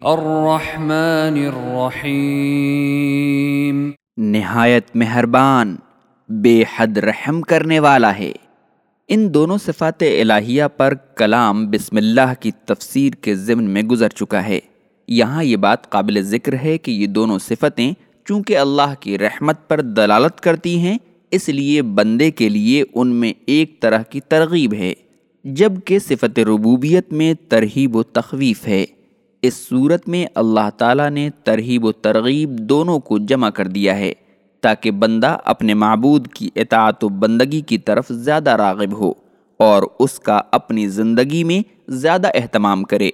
الرحمن الرحیم۔ نہایت مہربان، بے حد رحم کرنے والا ہے۔ ان دونوں صفات الہیہ پر کلام بسم اللہ کی تفسیر کے ضمن میں گزر چکا ہے۔ یہاں یہ بات قابل ذکر ہے کہ یہ دونوں صفتیں چونکہ اللہ کی رحمت پر دلالت کرتی ہیں، اس لیے بندے کے لیے ان میں ایک طرح کی ترغیب ہے، جبکہ صفت ربوبیت میں ترہیب و تخویف ہے۔ اس صورت میں اللہ تعالیٰ نے ترہیب و ترغیب دونوں کو جمع کر دیا ہے تاکہ بندہ اپنے معبود کی اطاعت و بندگی کی طرف زیادہ راغب ہو اور اس کا اپنی زندگی میں زیادہ اہتمام کرے۔